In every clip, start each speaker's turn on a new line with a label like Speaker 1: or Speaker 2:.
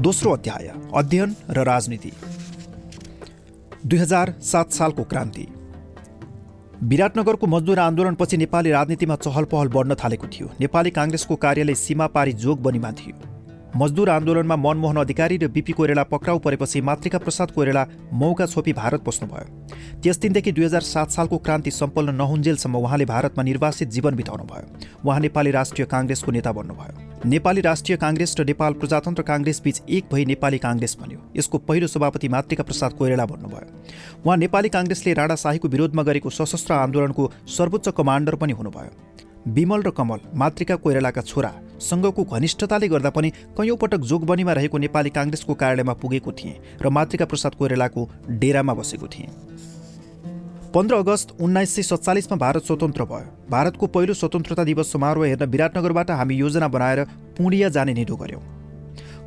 Speaker 1: दोस्रो अध्याय अध्ययन र राजनीति। दुई हजार सात सालको क्रान्ति। विराटनगरको मजदुर आन्दोलनपछि नेपाली राजनीतिमा चहल पहल बढ्न थालेको थियो। नेपाली काङ्ग्रेसको कार्यालय सीमापारी जोग बनीमा थियो। मजदुर आन्दोलनमा मनमोहन अधिकारी र बिपी कोइरेला पक्राउ परेपछि मातृका प्रसाद कोइरेला मौका छोपी भारत पस्नुभयो त्यस दिनदेखि दुई हजार सात सालको क्रान्ति सम्पन्न नहुन्जेलसम्म उहाँले भारतमा निर्वासित जीवन बिताउनु भयो उहाँ नेपाली राष्ट्रिय काङ्ग्रेसको नेता बन्नुभयो। नेपाली राष्ट्रिय काङ्ग्रेस र नेपाल प्रजातन्त्र काङ्ग्रेस बीच एक भई नेपाली काङ्ग्रेस बन्यो। यसको पहिलो सभापति मातृका प्रसाद कोइरेला बन्नुभयो। उहाँ नेपाली काङ्ग्रेसले राणा शाहीको विरोधमा गरेको सशस्त्र आन्दोलनको सर्वोच्च कमान्डर पनि हुनुभयो। विमल र कमल मातृका कोइरालाका छोरा सँगको घनिष्ठताले गर्दा पनि कैयौँ पटक जोगबनीमा रहेको नेपाली काङ्ग्रेसको कार्यालयमा पुगेको थिएँ र मातृका प्रसाद कोइरालाको डेरामा बसेको थिएँ। पन्ध्र अगस्त उन्नाइस सय सत्तालिसमा भारत स्वतन्त्र भयो। भारतको पहिलो स्वतन्त्रता दिवस समारोह हेर्न विराटनगरबाट हामी योजना बनाएर पुणिया जाने निधो गऱ्यौँ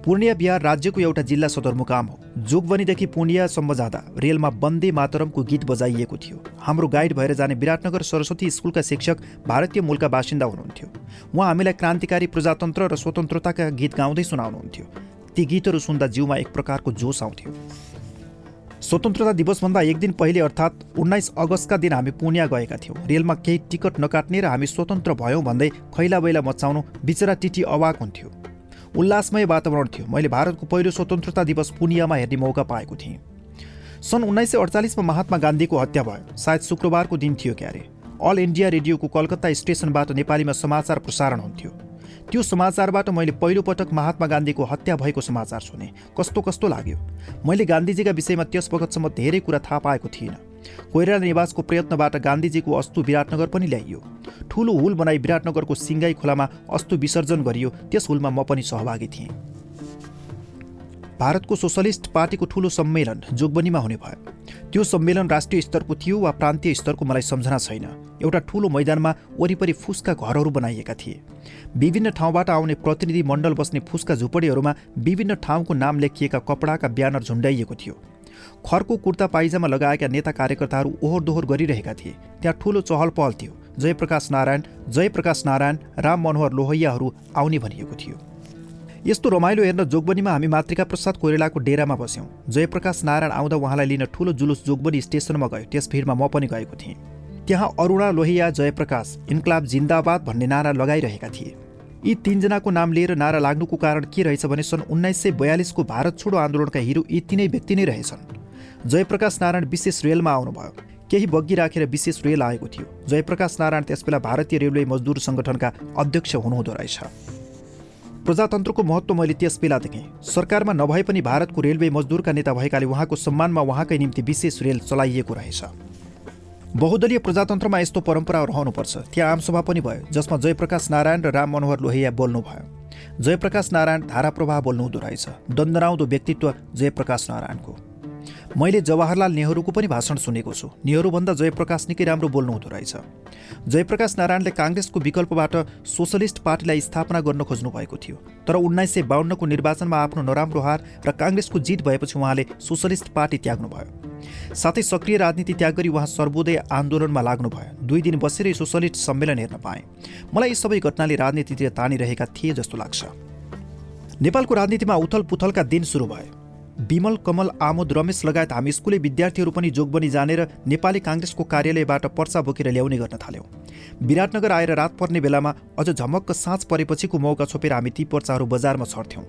Speaker 1: पूर्णिया बिहार राज्यको एउटा जिल्ला सदरमुकाम हो। जोगबनीदेखि पूर्णियासम्म जाँदा रेलमा वन्दे मातरमको गीत बजाइएको थियो। हाम्रो गाइड भएर जाने विराटनगर सरस्वती स्कुलका शिक्षक भारतीय मूलका बासिन्दा हुनुहुन्थ्यो। उहाँ हामीलाई क्रान्तिकारी प्रजातन्त्र र स्वतन्त्रताका गीत गाउँदै सुनाउनुहुन्थ्यो। ती गीतहरू सुन्दा जिउमा एक प्रकारको जोस आउँथ्यो। स्वतन्त्रता दिवसभन्दा एक दिन पहिले अर्थात् उन्नाइस अगस्तका दिन हामी पुण्या गएका थियौँ। रेलमा केही टिकट नकाट्ने र हामी स्वतन्त्र भयौँ भन्दै खैला बैला मचाउनु बिचरा टिटी अवाक हुन्थ्यो। उल्लासमय वातावरण थियो। मैले भारतको पहिलो स्वतन्त्रता दिवस पुनियामा हेर्ने मौका पाएको थिएँ। सन् उन्नाइस सय अडचालिसमा महात्मा गान्धीको हत्या भयो। सायद शुक्रबारको दिन थियो क्यारे। अल इन्डिया रेडियोको कलकत्ता स्टेसनबाट नेपालीमा समाचार प्रसारण हुन्थ्यो। त्यो समाचारबाट मैले पहिलोपटक महात्मा गान्धीको हत्या भएको समाचार सुने। कस्तो कस्तो लाग्यो? मैले गान्धीजीका विषयमा त्यस बखतसम्म धेरै कुरा थाहा पाएको थिइनँ। कोइराला निवासको प्रयत्नबाट गान्धीजीको अस्तु विराटनगर पनि ल्याइयो। ठुलो हुल बनाई विराटनगरको सिङ्गाई खोलामा अस्तु विसर्जन गरियो त्यस हुलमा म पनि सहभागी थिएँ। भारतको सोसलिस्ट पार्टीको ठुलो सम्मेलन जोगबनीमा हुने भयो। त्यो सम्मेलन राष्ट्रिय स्तरको थियो वा प्रान्तीय स्तरको मलाई सम्झना छैन। एउटा ठुलो मैदानमा वरिपरि फुसका घरहरू बनाइएका थिए। विभिन्न ठाउँबाट आउने प्रतिनिधि मण्डल बस्ने फुसका झुपडीहरूमा विभिन्न ठाउँको नाम लेखिएका कपडाका ब्यानर झुन्डाइएको थियो। खरको कुर्ता पाइजामा लगाएका नेता कार्यकर्ताहरू ओहोर दोहोर गरिरहेका थिए। त्यहाँ ठुलो चहल पहल थियो। जयप्रकाश नारायण जयप्रकाश नारायण राम मनोहर लोहैयाहरू आउने भनिएको थियो। यस्तो रमाइलो हेर्न जोगबनीमा हामी मातृका प्रसाद कोइरालाको डेरामा बस्यौँ। जयप्रकाश नारायण आउँदा उहाँलाई लिन ठुलो जुलुस जोगबनी स्टेसनमा गयो। त्यस भिडमा म पनि गएको थिएँ। त्यहाँ अरुणा लोहिया जयप्रकाश इन्कलाब जिन्दाबाद भन्ने नारा लगाइरहेका थिए। यी तिनजनाको नाम लिएर नारा लाग्नुको कारण के रहेछ भने सन् उन्नाइस सय बयालिसको भारत छोडो आन्दोलनका हिरो यी तिनै व्यक्ति नै रहेछन्। जयप्रकाश नारायण विशेष रेलमा आउनुभयो। केही बग्गी राखेर विशेष रेल आएको थियो। जयप्रकाश नारायण त्यसबेला भारतीय रेलवे मजदुर सङ्गठनका अध्यक्ष हुनुहुँदो रहेछ। प्रजातन्त्रको महत्त्व मैले त्यस बेला देखेँ। सरकारमा नभए पनि भारतको रेलवे मजदुरका नेता भएकाले उहाँको सम्मानमा उहाँकै निम्ति विशेष रेल चलाइएको रहेछ। बहुदलीय प्रजातन्त्रमा यस्तो परम्परा रहनुपर्छ। त्यहाँ आमसभा पनि भयो जसमा जयप्रकाश नारायण र राम मनोहर लोहिया बोल्नुभयो। जयप्रकाश नारायण धाराप्रवाह बोल्नुहुँदो रहेछ। दन्दराउँदो व्यक्तित्व जयप्रकाश नारायणको। मैले जवाहरलाल नेहरूको पनि भाषण सुनेको छु। नेहरूभन्दा जयप्रकाश निकै राम्रो बोल्नुहुँदो रहेछ। जयप्रकाश नारायणले काङ्ग्रेसको विकल्पबाट सोसलिस्ट पार्टीलाई स्थापना गर्न खोज्नु भएको थियो। तर उन्नाइस सय बाहन्नको निर्वाचनमा आफ्नो नराम्रो हार र काङ्ग्रेसको जित भएपछि उहाँले सोसलिस्ट पार्टी त्याग्नुभयो। साथै सक्रिय राजनीति त्याग गरी उहाँ सर्वोदय आन्दोलनमा लाग्नुभयो। दुई दिन बसेरै सोसलिस्ट सम्मेलन हेर्न पाएँ। मलाई यी सबै घटनाले राजनीतितिर तानिरहेका थिए जस्तो लाग्छ। नेपालको राजनीतिमा उथल पुथलका दिन सुरु भयो। विमल कमल आमोद रमेश लगायत हामी स्कुले विद्यार्थीहरू पनि जोगबनी जानेर नेपाली काङ्ग्रेसको कार्यालयबाट पर्चा बोकेर ल्याउने गर्न थाल्यौँ। विराटनगर आएर रात पर्ने बेलामा अझ झमक्क साँझ परेपछिको मौका छोपेर हामी ती पर्चाहरू बजारमा छर्थ्यौँ।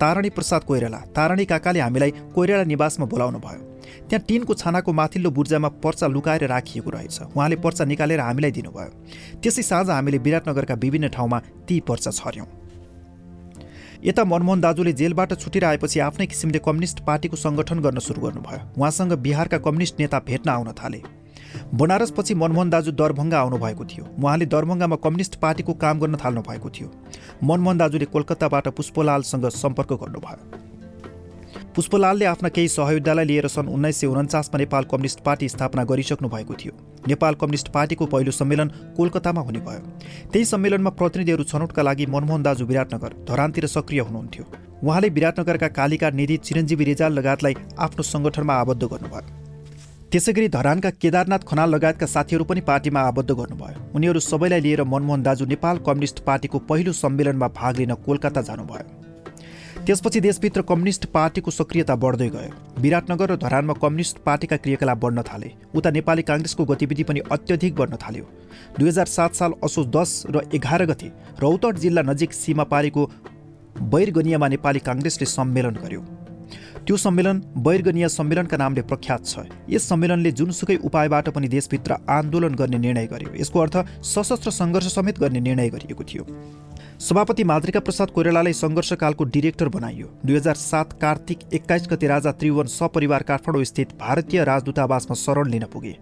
Speaker 1: तारणी प्रसाद कोइराला तारणी काकाले हामीलाई कोइराला निवासमा बोलाउनु भयो। त्यहाँ टिनको छानाको माथिल्लो बुर्जामा पर्चा लुकाएर राखिएको रहेछ। उहाँले पर्चा निकालेर हामीलाई दिनुभयो। त्यसै साँझ हामीले विराटनगरका विभिन्न ठाउँमा ती पर्चा छर्यौँ। यता मनमोहन दाजुले जेलबाट छुटेर आएपछि आफ्नै किसिमले कम्युनिस्ट पार्टीको सङ्गठन गर्न सुरु गर्नुभयो। उहाँसँग बिहारका कम्युनिस्ट नेता भेट्न आउन थाले। बनारसपछि मनमोहन दाजु दरभङ्गा आउनुभएको थियो। उहाँले दरभङ्गामा कम्युनिस्ट पार्टीको काम गर्न थाल्नु भएको थियो। मनमोहन दाजुले कोलकाताबाट पुष्पलालसँग सम्पर्क गर्नुभयो। पुष्पलालले आफ्ना केही सहयोद्धालाई लिएर सन् उन्नाइस सय उन्चासमा नेपाल कम्युनिस्ट पार्टी स्थापना गरिसक्नु भएको थियो। नेपाल कम्युनिस्ट पार्टीको पहिलो सम्मेलन कोलकातामा हुने भयो। त्यही सम्मेलनमा प्रतिनिधिहरू छनौटका लागि मनमोहन दाजु विराटनगर धरानतिर सक्रिय हुनुहुन्थ्यो। उहाँले विराटनगरका कालिका निधि चिरञ्जीवी रिजाल लगायतलाई आफ्नो सङ्गठनमा आबद्ध गर्नुभयो। त्यसै गरी धरानका केदारनाथ खनाल लगायतका साथीहरू पनि पार्टीमा आबद्ध गर्नुभयो। उनीहरू सबैलाई लिएर मनमोहन दाजु नेपाल कम्युनिस्ट पार्टीको पहिलो सम्मेलनमा भाग लिन कोलकाता जानुभयो। त्यसपछि देशभित्र कम्युनिस्ट पार्टीको सक्रियता बढ्दै गयो। विराटनगर र धरानमा कम्युनिस्ट पार्टीका क्रियाकलाप बढ्न थाले। उता नेपाली काङ्ग्रेसको गतिविधि पनि अत्यधिक बढ्न थाल्यो। दुई हजार सात साल असो दस र एघार गते रौतहट जिल्ला नजिक सीमापारीको बैरगनियामा नेपाली काङ्ग्रेसले सम्मेलन गर्यो। त्यो सम्मेलन बैरगनिया सम्मेलनका नामले प्रख्यात छ। यस सम्मेलनले जुनसुकै उपायबाट पनि देशभित्र आन्दोलन गर्ने निर्णय गर्यो। यसको अर्थ सशस्त्र सङ्घर्ष समेत गर्ने निर्णय गरिएको थियो। सभापति माद्रिका प्रसाद कोइरालालाई सङ्घर्षकालको डिरेक्टर बनाइयो। दुई हजार सात कार्तिक एक्काइस गते राजा त्रिभुवन सपरिवार काठमाडौँ स्थित भारतीय राजदूतावासमा शरण लिन पुगे।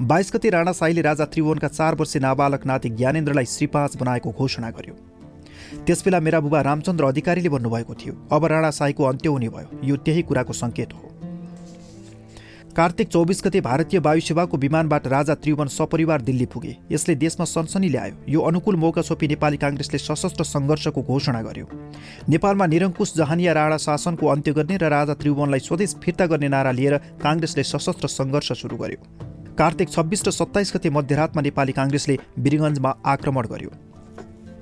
Speaker 1: बाइस गते राणा साईले राजा त्रिभुवनका चार वर्षे नाबालक नाति ज्ञानेन्द्रलाई श्रीपाँच बनाएको घोषणा गर्यो। त्यसबेला मेरा बुबा रामचन्द्र अधिकारीले भन्नुभएको थियो अब राणा साईको अन्त्य हुने भयो। यो त्यही कुराको सङ्केत हो। कार्तिक चौबिस गते भारतीय वायुसेवाको विमानबाट राजा त्रिभुवन सपरिवार दिल्ली पुगे। यसले देशमा सनसनी ल्यायो। यो अनुकूल मौका छोपी नेपाली काङ्ग्रेसले सशस्त्र सङ्घर्षको घोषणा गर्यो। नेपालमा निरङ्कुश जहानिया राणा शासनको अन्त्य गर्ने र राजा त्रिभुवनलाई स्वदेश फिर्ता गर्ने नारा लिएर काङ्ग्रेसले सशस्त्र सङ्घर्ष सुरु गर्यो। कार्तिक छब्बिस र सत्ताइस गते मध्यरातमा नेपाली काङ्ग्रेसले वीरगञ्जमा आक्रमण गर्यो।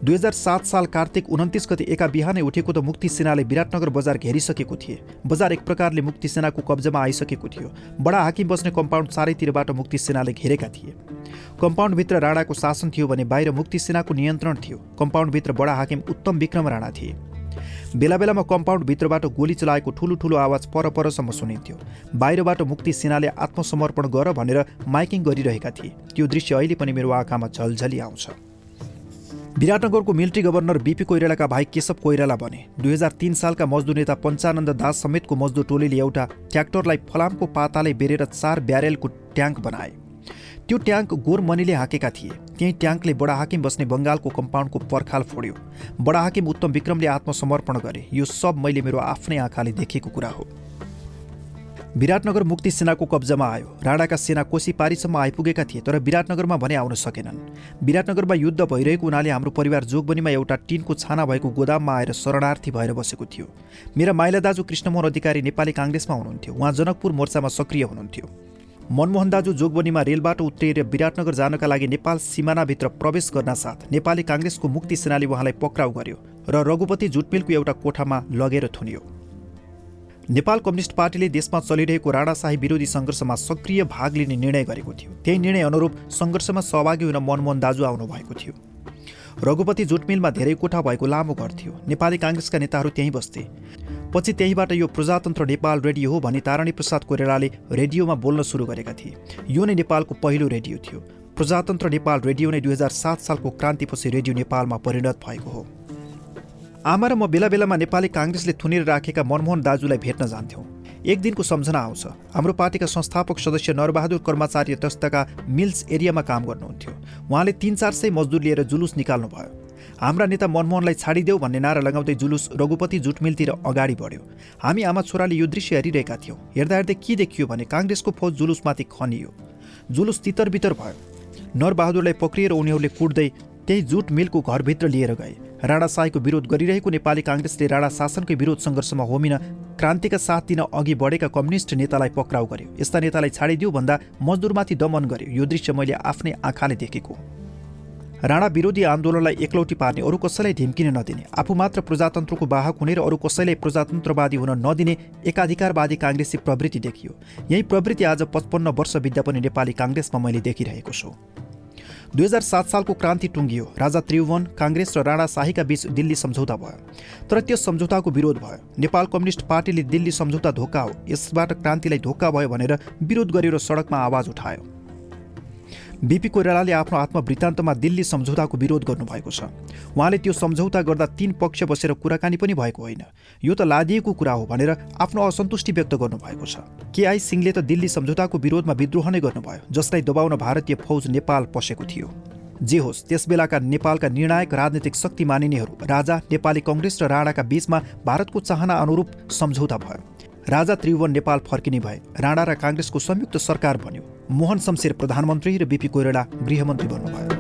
Speaker 1: दुई हजार सात साल कार्तिक उन्तिस गति एका बिहानै उठेको त मुक्ति सेनाले विराटनगर बजार घेरिसकेको थिए। बजार एक प्रकारले मुक्ति सेनाको कब्जामा आइसकेको थियो। बडा हाकिम बस्ने कम्पाउन्ड चारैतिरबाट मुक्ति सेनाले घेरेका थिए। कम्पाउन्डभित्र राणाको शासन थियो भने बाहिर मुक्ति सेनाको नियन्त्रण थियो। कम्पाउन्डभित्र बडा हाकिम उत्तम विक्रम राणा थिए। बेला बेलामा कम्पाउन्डभित्रबाट गोली चलाएको ठुलो ठुलो आवाज परपरसम्म सुनिन्थ्यो। बाहिरबाट मुक्ति सेनाले आत्मसमर्पण गर भनेर माइकिङ गरिरहेका थिए। त्यो दृश्य अहिले पनि मेरो आँखामा झलझली आउँछ। विराटनगरको मिलिट्री गभर्नर बिपी कोइरालाका भाइ केशव कोइराला बने। दुई हजार तिन सालका मजदुर नेता पञ्चानन्द दास समेतको मजदुर टोलीले एउटा ट्र्याक्टरलाई फलामको पाताले बेरेर चार ब्यारेलको ट्याङ्क बनाए। त्यो ट्याङ्क गोरमनीले हाकेका थिए। त्यही ट्याङ्कले बडा हाकिम बस्ने बङ्गालको कम्पाउन्डको पर्खाल फोड्यो। बडा हाकिम उत्तम विक्रमले आत्मसमर्पण गरे। यो सब मैले मेरो आफ्नै आँखाले देखेको कुरा हो। विराटनगर मुक्ति सेनाको कब्जामा आयो। राणाका सेना कोसी पारीसम्म आइपुगेका थिए तर विराटनगरमा भने आउन सकेनन्। विराटनगरमा युद्ध भइरहेको हुनाले हाम्रो परिवार जोगबनीमा एउटा टिनको छाना भएको गोदाममा आएर शरणार्थी भएर बसेको थियो। मेरा माइला दाजु कृष्णमोहन अधिकारी नेपाली काङ्ग्रेसमा हुनुहुन्थ्यो। उहाँ जनकपुर मोर्चामा सक्रिय हुनुहुन्थ्यो। मनमोहन दाजु जोगबनीमा रेलबाट उत्रिएर विराटनगर जानका लागि नेपाल सिमानाभित्र प्रवेश गर्न साथ नेपाली काङ्ग्रेसको मुक्ति सेनाले उहाँलाई पक्राउ गर्यो र रघुपति जुटमिलको एउटा कोठामा लगेर थुनियो। नेपाल कम्युनिस्ट पार्टीले देशमा चलिरहेको राणाशाही विरोधी सङ्घर्षमा सक्रिय भाग लिने निर्णय गरेको थियो। त्यही निर्णय अनुरूप सङ्घर्षमा सहभागी हुन मनमोहन दाजु आउनुभएको थियो। रघुपति जुटमिलमा धेरै कोठा भएको लामो घर थियो। नेपाली काङ्ग्रेसका नेताहरू त्यहीँ बस्थे। पछि त्यहीँबाट यो प्रजातन्त्र नेपाल रेडियो हो भनी ताराणी प्रसाद कोइरालाले रेडियोमा बोल्न सुरु गरेका थिए। यो नै नेपालको पहिलो रेडियो थियो। प्रजातन्त्र नेपाल रेडियो नै दुई हजार सात सालको क्रान्तिपछि रेडियो नेपालमा परिणत भएको हो। आमा र म बेला बेलामा नेपाली काङ्ग्रेसले थुनेर राखेका मनमोहन दाजुलाई भेट्न जान्थ्यौँ। एक दिनको सम्झना आउँछ। हाम्रो पार्टीका संस्थापक सदस्य नरबहादुर कर्मचारी तस्तका मिल्स एरियामा काम गर्नुहुन्थ्यो। उहाँले तिन चार सय मजदुर लिएर जुलुस निकाल्नुभयो। हाम्रा नेता मनमोहनलाई छाडिदेऊ भन्ने नारा लगाउँदै जुलुस रघुपति जुटमिलतिर अगाडि बढ्यो। हामी आमा छोराले यो दृश्य हेरिरहेका थियौँ। हेर्दा हेर्दै के देखियो भने काङ्ग्रेसको फौज जुलुसमाथि खनियो। जुलुस तितर बितर भयो। नरबहादुरलाई पक्रिएर उनीहरूले कुट्दै त्यही जुट मिलको घरभित्र लिएर गए। राणा साईको विरोध गरिरहेको नेपाली काङ्ग्रेसले राणा शासनकै विरोध सङ्घर्षमा होमिन क्रान्तिका साथ दिन अघि बढेका कम्युनिस्ट नेतालाई पक्राउ गर्यो। यस्ता नेतालाई छाडिदियो भन्दा मजदुरमाथि दमन गर्यो। यो दृश्य मैले आफ्नै आँखाले देखेको। राणा विरोधी आन्दोलनलाई एकलौटी पार्ने अरू कसैलाई ढिम्किन नदिने। आफू मात्र प्रजातन्त्रको वाहक हुने र अरू कसैलाई प्रजातन्त्रवादी हुन नदिने एकाधिकारवादी काङ्ग्रेसी प्रवृत्ति देखियो। यही प्रवृत्ति आज पचपन्न वर्ष बित्दा पनि नेपाली काङ्ग्रेसमा मैले देखिरहेको छु। दुई हजार सात सालको क्रान्ति टुङ्गियो। राजा त्रिभुवन काङ्ग्रेस र राणा शाहीका बीच दिल्ली सम्झौता भयो। तर त्यस सम्झौताको विरोध भयो। नेपाल कम्युनिस्ट पार्टीले दिल्ली सम्झौता धोका हो। यसबाट क्रान्तिलाई धोका भयो भनेर विरोध गर्यो र सडकमा आवाज उठायो। बिपी कोइरालाले आफ्नो आत्मवृत्तान्तमा दिल्ली सम्झौताको विरोध गर्नुभएको छ। उहाँले त्यो सम्झौता गर्दा तीन पक्ष बसेर कुराकानी पनि भएको होइन। यो त लादिएको कुरा हो भनेर आफ्नो असन्तुष्टि व्यक्त गर्नुभएको छ। केआई सिंहले त दिल्ली सम्झौताको विरोधमा विद्रोह नै गर्नुभयो जसलाई दबाउन भारतीय फौज नेपाल पसेको थियो। जे होस् त्यसबेलाका नेपालका निर्णायक राजनीतिक शक्ति मानिनेहरू राजा नेपाली कङ्ग्रेस र राणाका बीचमा भारतको चाहना अनुरूप सम्झौता भयो। राजा त्रिभुवन नेपाल फर्किने भए राणा र काङ्ग्रेसको संयुक्त सरकार बन्यो। मोहन शमशेर प्रधानमन्त्री र बिपी कोइराला गृहमन्त्री बन्नुभयो।